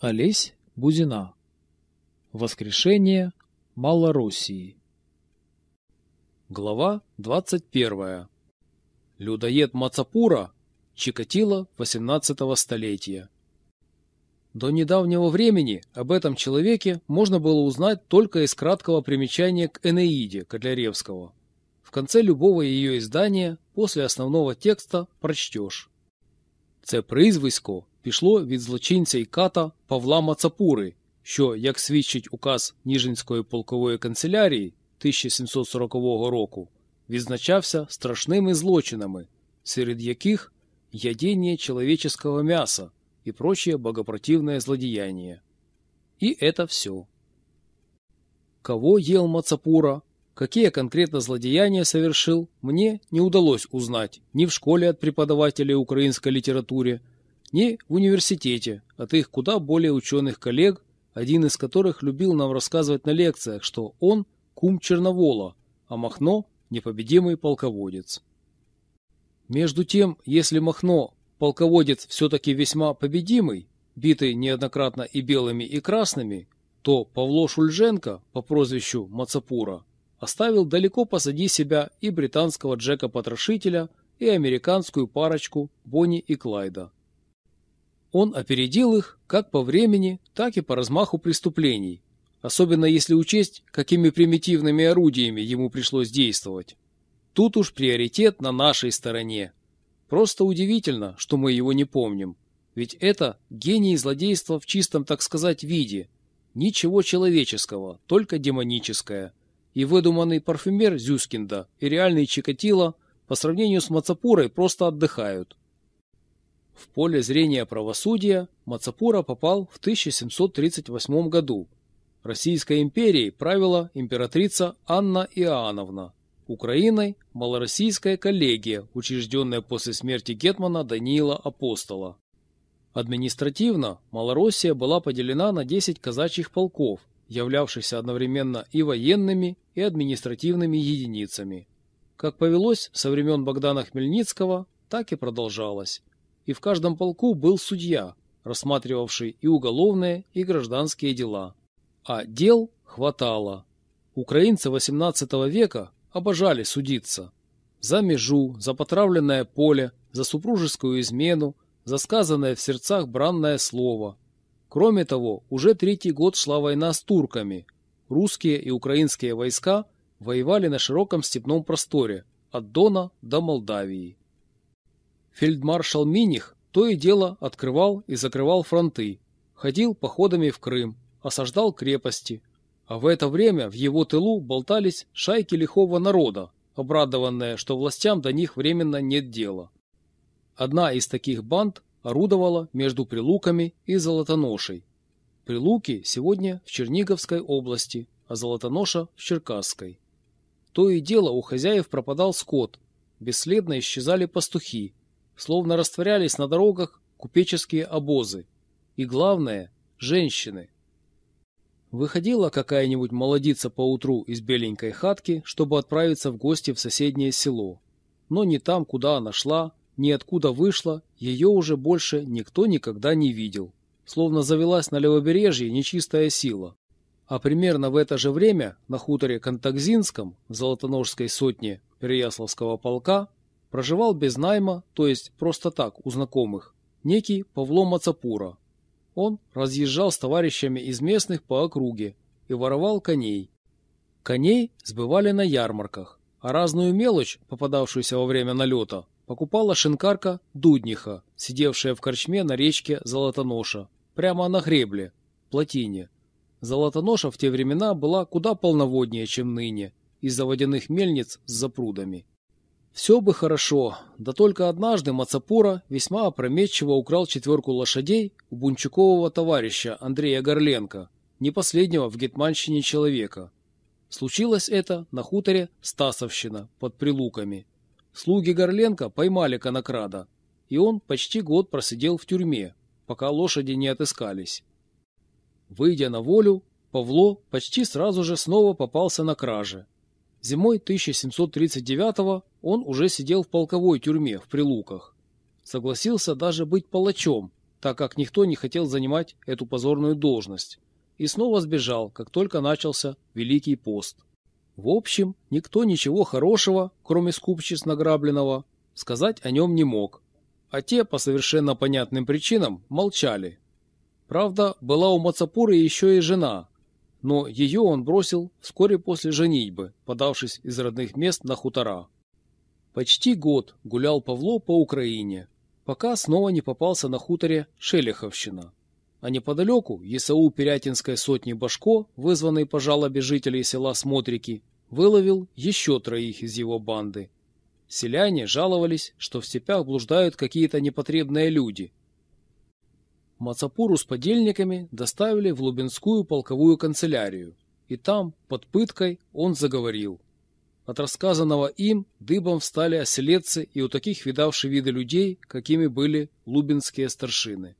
Олесь Бузина. Воскрешение Малороссии. Глава 21. Людоед Мацапура. Чикатило 18 столетия. До недавнего времени об этом человеке можно было узнать только из краткого примечания к Энеиде Котляревского. В конце любого ее издания, после основного текста, прочтешь. Це призвисько пішло від злочинця й ката Павла Мацапури, що, як свідчить указ Ніжинської полкової канцелярії 1740 року, відзначався страшними злочинами, серед яких ядение человеческого мяса и прочее богопротивное злодеяние. И это все. Кого ел Мацапура, какие конкретно злодеяния совершил, мне не удалось узнать ни в школе от преподавателей украинской литературе, ни в университете от их куда более ученых коллег, один из которых любил нам рассказывать на лекциях, что он кум Черновола, а Махно – непобедимый полководец. Между тем, если Махно – полководец все-таки весьма победимый, битый неоднократно и белыми, и красными, то Павло Шульженко по прозвищу Мацапура оставил далеко позади себя и британского Джека-потрошителя, и американскую парочку Бонни и Клайда. Он опередил их как по времени, так и по размаху преступлений, особенно если учесть, какими примитивными орудиями ему пришлось действовать. Тут уж приоритет на нашей стороне. Просто удивительно, что мы его не помним. Ведь это гений злодейства в чистом, так сказать, виде. Ничего человеческого, только демоническое. И выдуманный парфюмер Зюскинда и реальный Чикатило по сравнению с Мацапурой просто отдыхают. В поле зрения правосудия Мацапура попал в 1738 году. Российской империей правила императрица Анна Иоанновна. Украиной – малороссийская коллегия, учрежденная после смерти Гетмана Даниила Апостола. Административно Малороссия была поделена на 10 казачьих полков, являвшихся одновременно и военными, и административными единицами. Как повелось со времен Богдана Хмельницкого, так и продолжалось и в каждом полку был судья, рассматривавший и уголовные, и гражданские дела. А дел хватало. Украинцы XVIII века обожали судиться. За межу, за потравленное поле, за супружескую измену, за сказанное в сердцах бранное слово. Кроме того, уже третий год шла война с турками. Русские и украинские войска воевали на широком степном просторе, от Дона до Молдавии. Фельдмаршал Миних то и дело открывал и закрывал фронты, ходил походами в Крым, осаждал крепости, а в это время в его тылу болтались шайки лихого народа, обрадованные, что властям до них временно нет дела. Одна из таких банд орудовала между Прилуками и Золотоношей. Прилуки сегодня в Черниговской области, а Золотоноша в Черкасской. То и дело у хозяев пропадал скот, бесследно исчезали пастухи, словно растворялись на дорогах купеческие обозы. И главное – женщины. Выходила какая-нибудь молодица поутру из беленькой хатки, чтобы отправиться в гости в соседнее село. Но ни там, куда она шла, ни откуда вышла, ее уже больше никто никогда не видел. Словно завелась на левобережье нечистая сила. А примерно в это же время на хуторе Контакзинском, в Золотоножской сотне Переяславского полка, проживал без найма, то есть просто так, у знакомых, некий Павло Мацапура. Он разъезжал с товарищами из местных по округе и воровал коней. Коней сбывали на ярмарках, а разную мелочь, попадавшуюся во время налета, покупала шинкарка Дудниха, сидевшая в корчме на речке Золотоноша, прямо на гребле, плотине. Золотоноша в те времена была куда полноводнее, чем ныне, из-за водяных мельниц с запрудами. Все бы хорошо, да только однажды Мацапура весьма опрометчиво украл четверку лошадей у бунчукового товарища Андрея Горленко, не последнего в Гетманщине человека. Случилось это на хуторе Стасовщина под Прилуками. Слуги Горленко поймали конокрада, и он почти год просидел в тюрьме, пока лошади не отыскались. Выйдя на волю, Павло почти сразу же снова попался на краже. Зимой 1739 он уже сидел в полковой тюрьме в Прилуках. Согласился даже быть палачом, так как никто не хотел занимать эту позорную должность, и снова сбежал, как только начался Великий пост. В общем, никто ничего хорошего, кроме скупщиц награбленного, сказать о нем не мог, а те по совершенно понятным причинам молчали. Правда, была у Мацапуры еще и жена, но ее он бросил вскоре после женитьбы, подавшись из родных мест на хутора. Почти год гулял Павло по Украине, пока снова не попался на хуторе Шелеховщина. А неподалеку ЕСУ Пирятинской сотни Башко, вызванный по жалобе жителей села Смотрики, выловил еще троих из его банды. Селяне жаловались, что в степях блуждают какие-то непотребные люди. Мацапуру с подельниками доставили в Лубенскую полковую канцелярию, и там, под пыткой, он заговорил. От рассказанного им дыбом встали оселедцы и у таких видавшие виды людей, какими были лубенские старшины.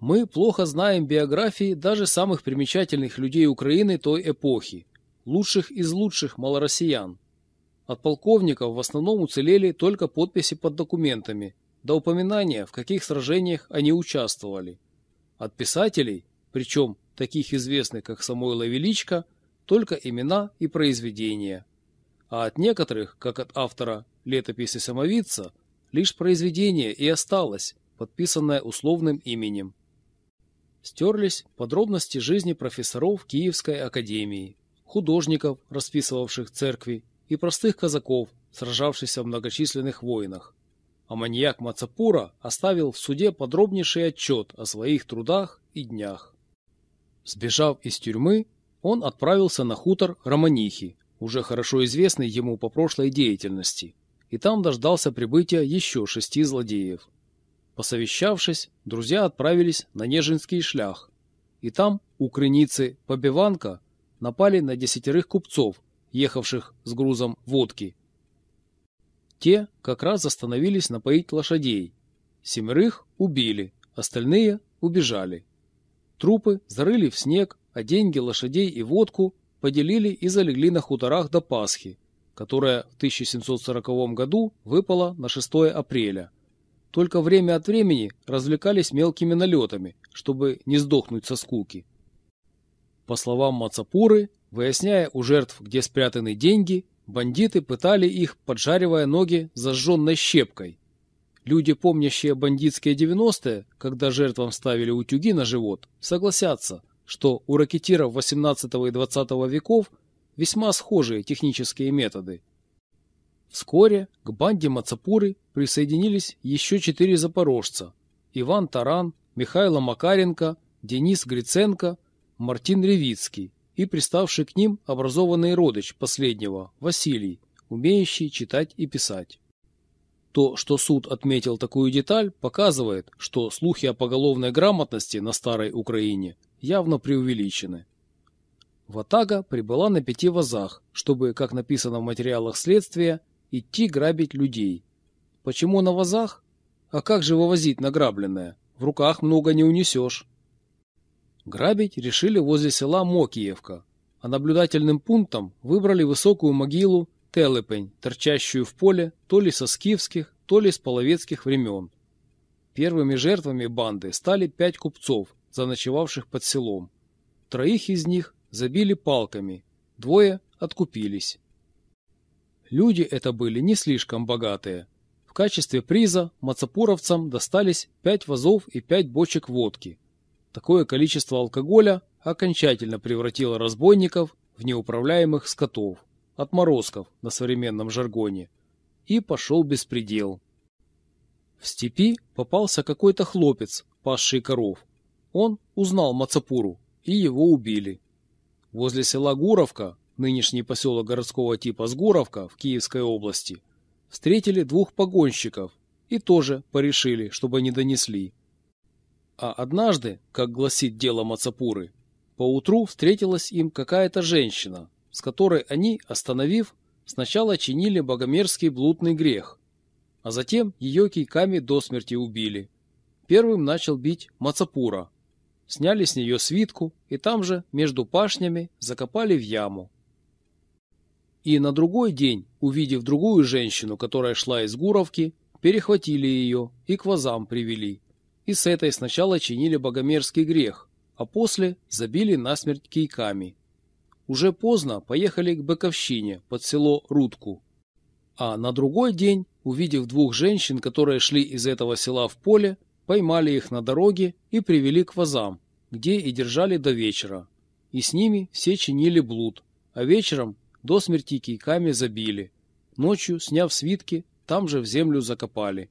Мы плохо знаем биографии даже самых примечательных людей Украины той эпохи, лучших из лучших малороссиян. От полковников в основном уцелели только подписи под документами, до упоминания, в каких сражениях они участвовали. От писателей, причем таких известных, как Самойло Величко, только имена и произведения. А от некоторых, как от автора летописи самовидца, лишь произведение и осталось, подписанное условным именем. Стерлись подробности жизни профессоров Киевской академии, художников, расписывавших церкви, и простых казаков, сражавшихся в многочисленных войнах. А маньяк Мацапура оставил в суде подробнейший отчет о своих трудах и днях. Сбежав из тюрьмы, он отправился на хутор Романихи, уже хорошо известный ему по прошлой деятельности, и там дождался прибытия еще шести злодеев. Посовещавшись, друзья отправились на Нежинский шлях, и там, у крыницы Побиванка, напали на десятерых купцов, ехавших с грузом водки. Те как раз остановились напоить лошадей. Семерых убили, остальные убежали. Трупы зарыли в снег, а деньги, лошадей и водку поделили и залегли на хуторах до Пасхи, которая в 1740 году выпала на 6 апреля – только время от времени развлекались мелкими налетами, чтобы не сдохнуть со скуки. По словам Мацапуры, выясняя у жертв, где спрятаны деньги, бандиты пытали их, поджаривая ноги зажженной щепкой. Люди, помнящие бандитские 90-е, когда жертвам ставили утюги на живот, согласятся, что у ракетиров 18 и 20 веков весьма схожие технические методы – Вскоре к банде Мацапуры присоединились еще четыре запорожца – Иван Таран, Михайло Макаренко, Денис Гриценко, Мартин Ревицкий и приставший к ним образованный родич последнего – Василий, умеющий читать и писать. То, что суд отметил такую деталь, показывает, что слухи о поголовной грамотности на Старой Украине явно преувеличены. Ватага прибыла на пяти вазах, чтобы, как написано в материалах следствия, идти грабить людей. Почему на вазах? А как же вывозить награбленное? В руках много не унесешь. Грабить решили возле села Мокиевка, а наблюдательным пунктом выбрали высокую могилу Телепень, торчащую в поле то ли со скифских, то ли с половецких времен. Первыми жертвами банды стали пять купцов, заночевавших под селом. Троих из них забили палками, двое откупились. Люди это были не слишком богатые. В качестве приза мацапуровцам достались пять вазов и пять бочек водки. Такое количество алкоголя окончательно превратило разбойников в неуправляемых скотов, отморозков на современном жаргоне, и пошел беспредел. В степи попался какой-то хлопец, пасший коров. Он узнал Мацапуру, и его убили. Возле села Гуровка нынешний поселок городского типа Сгуровка в Киевской области, встретили двух погонщиков и тоже порешили, чтобы не донесли. А однажды, как гласит дело Мацапуры, поутру встретилась им какая-то женщина, с которой они, остановив, сначала чинили богомерзкий блудный грех, а затем ее кийками до смерти убили. Первым начал бить Мацапура. Сняли с нее свитку и там же, между пашнями, закопали в яму. И на другой день, увидев другую женщину, которая шла из Гуровки, перехватили ее и к вазам привели. И с этой сначала чинили богомерзкий грех, а после забили насмерть кийками. Уже поздно поехали к Быковщине под село Рудку. А на другой день, увидев двух женщин, которые шли из этого села в поле, поймали их на дороге и привели к вазам, где и держали до вечера. И с ними все чинили блуд, а вечером до смерти кийками забили. Ночью, сняв свитки, там же в землю закопали.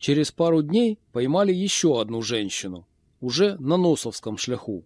Через пару дней поймали еще одну женщину, уже на Носовском шляху.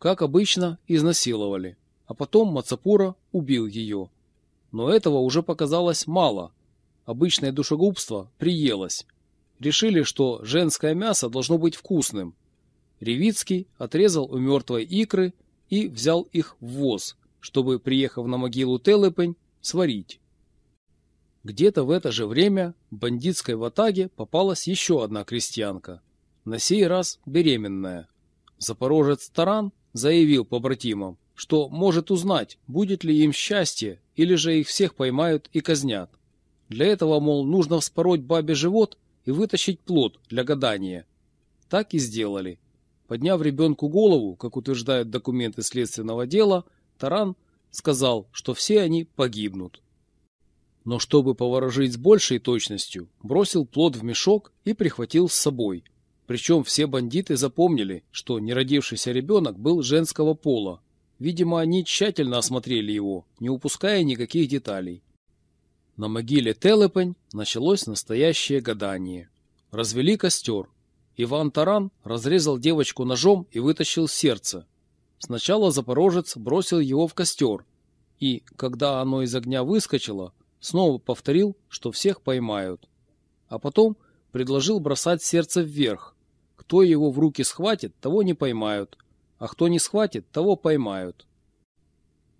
Как обычно, изнасиловали, а потом Мацапура убил ее. Но этого уже показалось мало. Обычное душегубство приелось. Решили, что женское мясо должно быть вкусным. Ревицкий отрезал у мертвой икры и взял их в воз, чтобы, приехав на могилу Телепень, сварить. Где-то в это же время бандитской ватаге попалась еще одна крестьянка, на сей раз беременная. Запорожец Таран заявил побратимам, что может узнать, будет ли им счастье, или же их всех поймают и казнят. Для этого, мол, нужно вспороть бабе живот и вытащить плод для гадания. Так и сделали. Подняв ребенку голову, как утверждают документы следственного дела, Таран сказал, что все они погибнут. Но чтобы поворожить с большей точностью, бросил плод в мешок и прихватил с собой. Причем все бандиты запомнили, что неродившийся ребенок был женского пола. Видимо, они тщательно осмотрели его, не упуская никаких деталей. На могиле Телепень началось настоящее гадание. Развели костер. Иван Таран разрезал девочку ножом и вытащил сердце. Сначала запорожец бросил его в костер, и, когда оно из огня выскочило, снова повторил, что всех поймают. А потом предложил бросать сердце вверх. Кто его в руки схватит, того не поймают, а кто не схватит, того поймают.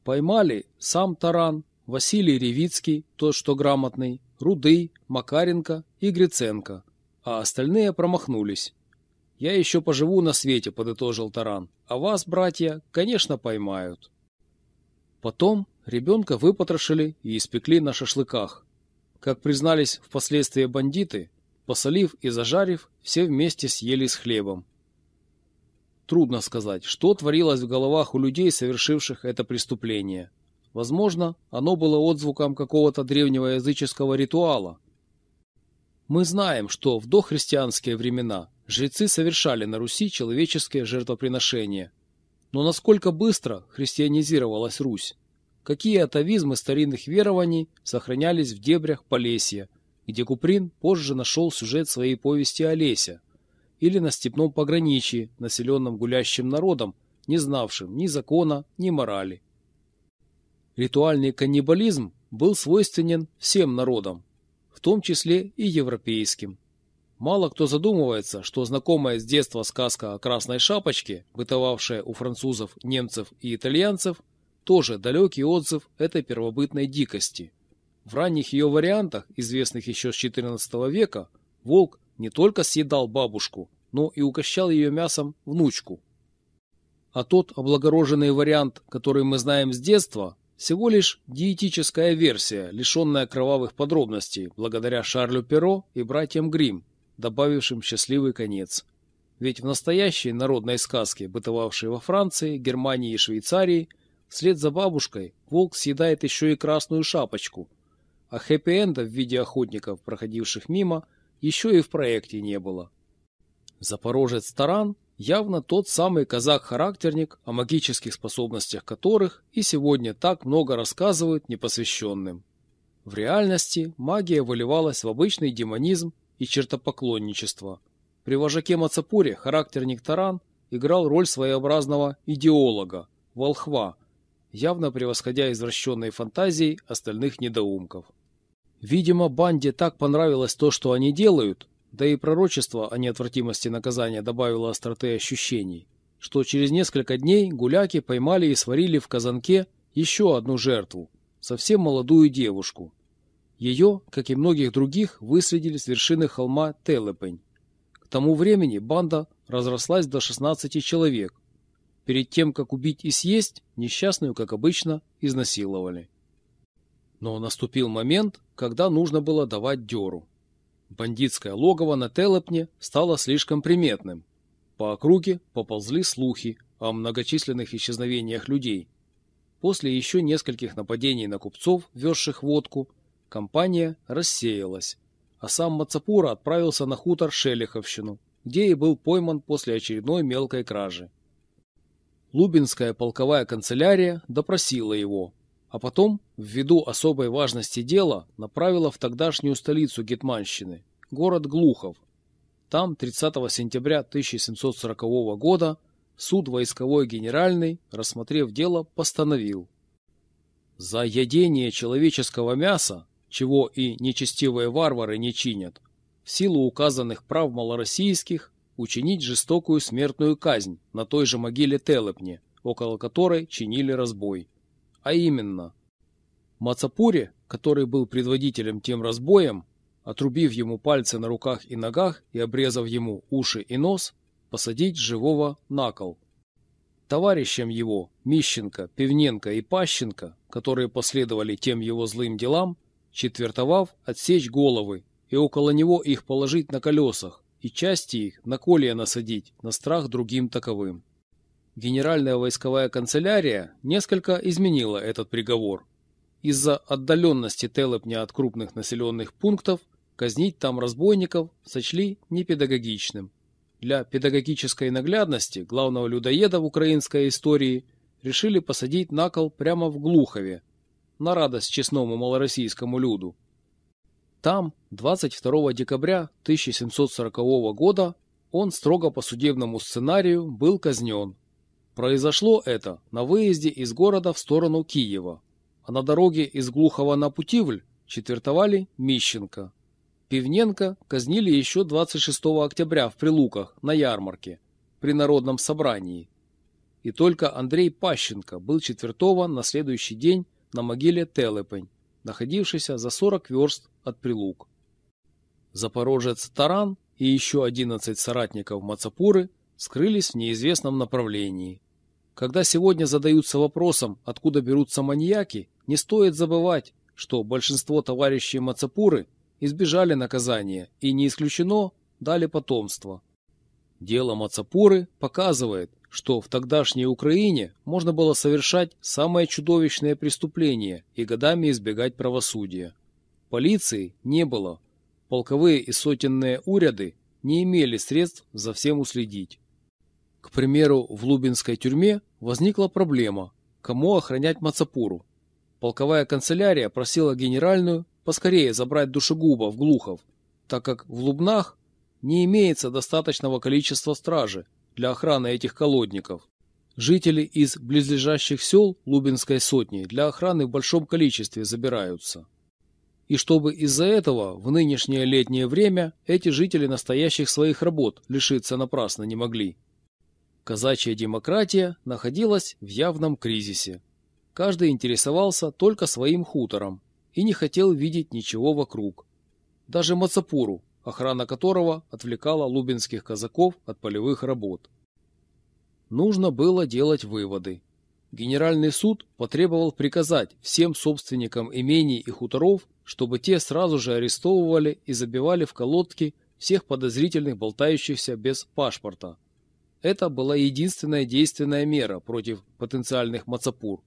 Поймали сам Таран, Василий Ревицкий, тот, что грамотный, Рудый, Макаренко и Гриценко, а остальные промахнулись. «Я еще поживу на свете», — подытожил Таран. «А вас, братья, конечно, поймают». Потом ребенка выпотрошили и испекли на шашлыках. Как признались впоследствии бандиты, посолив и зажарив, все вместе съели с хлебом. Трудно сказать, что творилось в головах у людей, совершивших это преступление. Возможно, оно было отзвуком какого-то древнего языческого ритуала. Мы знаем, что в дохристианские времена жрецы совершали на Руси человеческие жертвоприношения. Но насколько быстро христианизировалась Русь? Какие атовизмы старинных верований сохранялись в дебрях Полесья, где Куприн позже нашел сюжет своей повести «Олеся», или на степном пограничье, населенном гулящим народом, не знавшим ни закона, ни морали. Ритуальный каннибализм был свойственен всем народам, в том числе и европейским. Мало кто задумывается, что знакомая с детства сказка о красной шапочке, бытовавшая у французов, немцев и итальянцев, тоже далекий отзыв этой первобытной дикости. В ранних ее вариантах, известных еще с XIV века, волк не только съедал бабушку, но и угощал ее мясом внучку. А тот облагороженный вариант, который мы знаем с детства, всего лишь диетическая версия, лишенная кровавых подробностей, благодаря Шарлю Перо и братьям Гримм, добавившим счастливый конец. Ведь в настоящей народной сказке, бытовавшей во Франции, Германии и Швейцарии, вслед за бабушкой волк съедает еще и красную шапочку, а хэппи-энда в виде охотников, проходивших мимо, еще и в проекте не было. Запорожец Таран явно тот самый казак-характерник, о магических способностях которых и сегодня так много рассказывают непосвященным. В реальности магия выливалась в обычный демонизм и чертопоклонничество. При вожаке Мацапуре характерник Таран играл роль своеобразного идеолога, волхва, явно превосходя извращенной фантазией остальных недоумков. Видимо, банде так понравилось то, что они делают, да и пророчество о неотвратимости наказания добавило остроты ощущений, что через несколько дней гуляки поймали и сварили в казанке еще одну жертву, совсем молодую девушку, ее, как и многих других, выследили с вершины холма Телепень. К тому времени банда разрослась до 16 человек. Перед тем, как убить и съесть, несчастную, как обычно, изнасиловали. Но наступил момент, когда нужно было давать дёру. Бандитское логово на Телепне стало слишком приметным. По округе поползли слухи о многочисленных исчезновениях людей. После еще нескольких нападений на купцов, везших водку, компания рассеялась, а сам Мацапура отправился на хутор Шелиховщину, где и был пойман после очередной мелкой кражи. Лубинская полковая канцелярия допросила его, а потом, ввиду особой важности дела, направила в тогдашнюю столицу Гетманщины, город Глухов. Там 30 сентября 1740 года суд войсковой генеральный, рассмотрев дело, постановил. За ядение человеческого мяса, чего и нечестивые варвары не чинят, в силу указанных прав малороссийских, учинить жестокую смертную казнь на той же могиле Телепне, около которой чинили разбой. А именно, Мацапуре, который был предводителем тем разбоем, отрубив ему пальцы на руках и ногах и обрезав ему уши и нос, посадить живого на кол. Товарищам его, Мищенко, Пивненко и Пащенко, которые последовали тем его злым делам, четвертовав, отсечь головы и около него их положить на колесах, и части их на колья насадить, на страх другим таковым. Генеральная войсковая канцелярия несколько изменила этот приговор. Из-за отдаленности Телепня от крупных населенных пунктов казнить там разбойников сочли непедагогичным. Для педагогической наглядности главного людоеда в украинской истории решили посадить на кол прямо в Глухове, на радость честному малороссийскому люду. Там 22 декабря 1740 года он строго по судебному сценарию был казнен. Произошло это на выезде из города в сторону Киева, а на дороге из Глухова на Путивль четвертовали Мищенко. Пивненко казнили еще 26 октября в Прилуках на ярмарке при народном собрании. И только Андрей Пащенко был четвертован на следующий день на могиле Телепень, находившийся за 40 верст от Прилук. Запорожец Таран и еще 11 соратников Мацапуры скрылись в неизвестном направлении. Когда сегодня задаются вопросом, откуда берутся маньяки, не стоит забывать, что большинство товарищей Мацапуры избежали наказания и, не исключено, дали потомство. Дело Мацапуры показывает, что в тогдашней Украине можно было совершать самые чудовищные преступления и годами избегать правосудия. Полиции не было. Полковые и сотенные уряды не имели средств за всем уследить. К примеру, в Лубинской тюрьме возникла проблема, кому охранять Мацапуру. Полковая канцелярия просила генеральную поскорее забрать душегуба в Глухов, так как в Лубнах не имеется достаточного количества стражи для охраны этих колодников. Жители из близлежащих сел Лубинской сотни для охраны в большом количестве забираются. И чтобы из-за этого в нынешнее летнее время эти жители настоящих своих работ лишиться напрасно не могли. Казачья демократия находилась в явном кризисе. Каждый интересовался только своим хутором и не хотел видеть ничего вокруг. Даже Мацапуру, охрана которого отвлекала лубинских казаков от полевых работ. Нужно было делать выводы. Генеральный суд потребовал приказать всем собственникам имений и хуторов, чтобы те сразу же арестовывали и забивали в колодки всех подозрительных болтающихся без паспорта. Это была единственная действенная мера против потенциальных мацапур.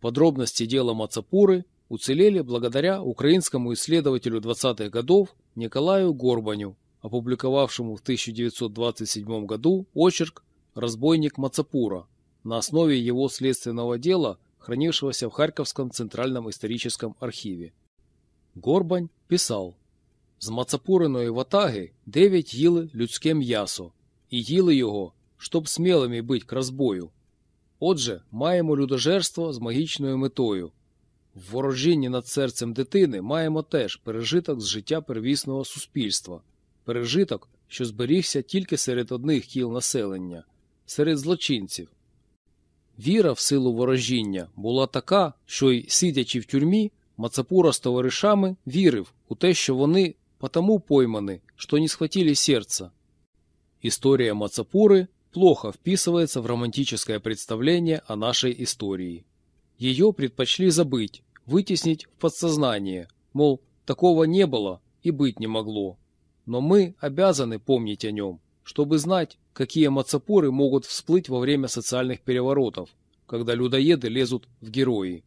Подробности дела Мацапуры уцелели благодаря украинскому исследователю 20-х годов Николаю Горбаню, опубликовавшему в 1927 году очерк «Разбойник Мацапура» на основе его следственного дела, хранившегося в Харьковском Центральном историческом архиве. Горбань писав З Мацапуриної ватаги дев'ять їли людське м'ясо, і їли його, щоб смілими бить к розбою. Отже, маємо людожерство з магічною метою, в ворожінні над серцем дитини маємо теж пережиток з життя первісного суспільства, пережиток, що зберігся тільки серед одних кіл населення, серед злочинців. Віра в силу ворожіння була така, що й, сидячи в тюрмі, Мацапура з товаришами вірив у те, що вони потому пойманы, що не схватили сердца. История Мацапуры плохо вписывается в романтическое представление о нашей истории. Ее предпочли забыть, вытеснить в подсознание, мол, такого не было, и быть не могло. Но мы обязаны помнить о нем, чтобы знать, какие мацапуры могут всплыть во время социальных переворотов, когда людоеды лезут в герои.